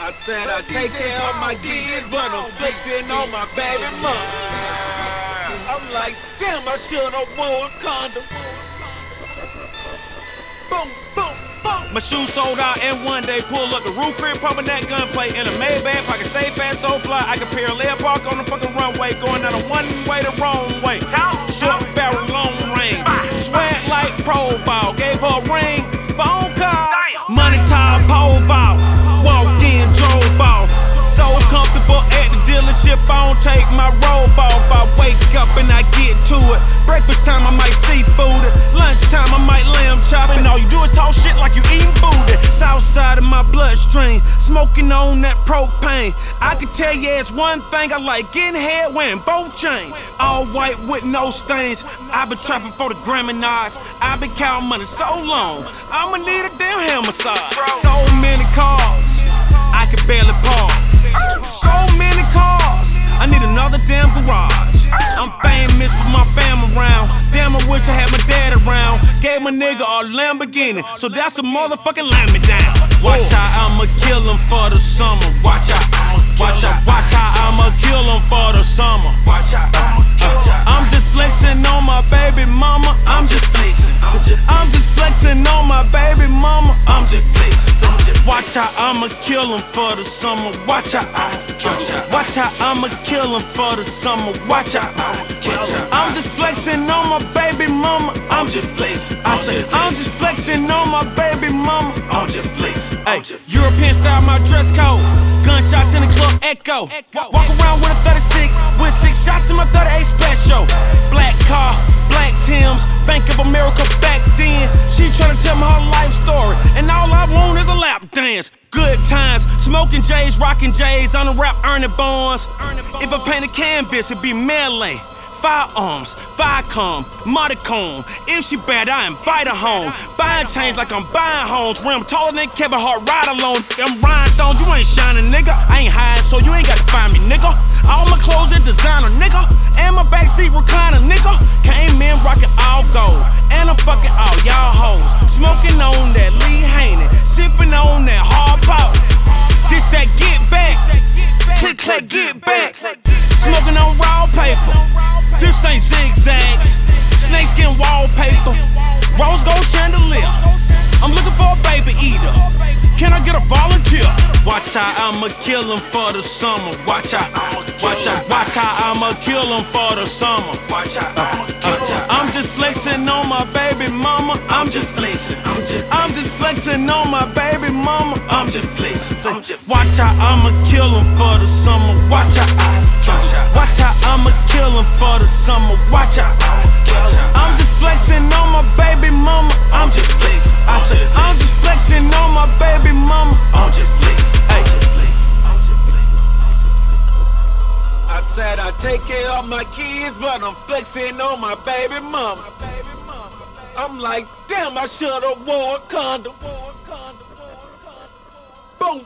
I said I take care of my kids, but I'm flexing on my baby mom. I'm like, damn, I should've worn a condom. Boom, boom, boom. My shoes sold out and one day pull up the roof crib, pumping that Gunplay in a Maybach. I can stay fast, so fly. I can parallel park on the fucking runway, going down a one way the wrong way. Dealership, I don't take my robe off. I wake up and I get to it. Breakfast time, I might seafood it. Lunchtime, I might lamb chop it. All you do is talk shit like you eating booty. South side of my bloodstream, smoking on that propane. I can tell you it's one thing I like getting head wearing both chains. All white with no stains. i been trapping for the Grammy Knives. i been counting money so long. I'ma need a damn hair massage. So many cars, I can barely nigga a Lamborghini, so that's a motherfucking lamb down. Watch how I'ma kill him for the summer. Watch out, watch out, watch how I'ma kill him for the summer. Watch out, uh, I'm just flexing on my baby mama. I'm just flexing. I'm just flexing on my baby mama. I'm just flexing. Watch how I'ma kill him for the summer. Watch out. Watch how I'ma kill him for the summer. Watch out. I'm just flexing on my baby mama. I'm just flexing. I say I'm just flexing on my baby mama. I'm just flexing. Hey, European style, my dress code. Gunshots in the club echo. Walk around with a 36 with six shots in my 38 special. Black car, black Tims, Bank of America back then. She tryna tell me her life story, and all I want is a lap dance. Good times, smoking J's, rocking J's, on the rap Ernie Bonds. If I paint a canvas, it'd be melee. Firearms, Viacom, Modicon. If she bad, I invite her home. Buying chains like I'm buying homes. When I'm taller than Kevin Hart, ride alone. Them rhinestones, you ain't shining, nigga. I ain't high, so you ain't gotta find me, nigga. All my clothes are designer, nigga. And my backseat recliner, nigga. Came in rocking all gold. And I'm fucking all y'all hoes. Smoking on that Lee Haney. Sipping on that hard pop. This that get back. Click, clack, get back. Smoking on raw paper. This ain't zigzags. Snakeskin wallpaper. Rose gold chandelier. I'm looking for a baby eater. Can I get a volunteer? Watch out, I'ma kill him for the summer. Watch out, watch out, watch how I'ma kill him for the summer. Watch out, I'm just flexing on my baby mama. I'm just flexing. I'm just flexing on my baby mama. I'm just flexing. Watch how I'ma kill him for the summer. Watch out, watch how I'ma kill him for the summer. Watch out. I'm just flexing on my baby mama. I'm just flexing. I said I'm just flexing on my baby mama. I'm just flexing. I said I take care of my kids, but I'm flexing on my baby mama. I'm like, damn, I should've worn a condom. Boom,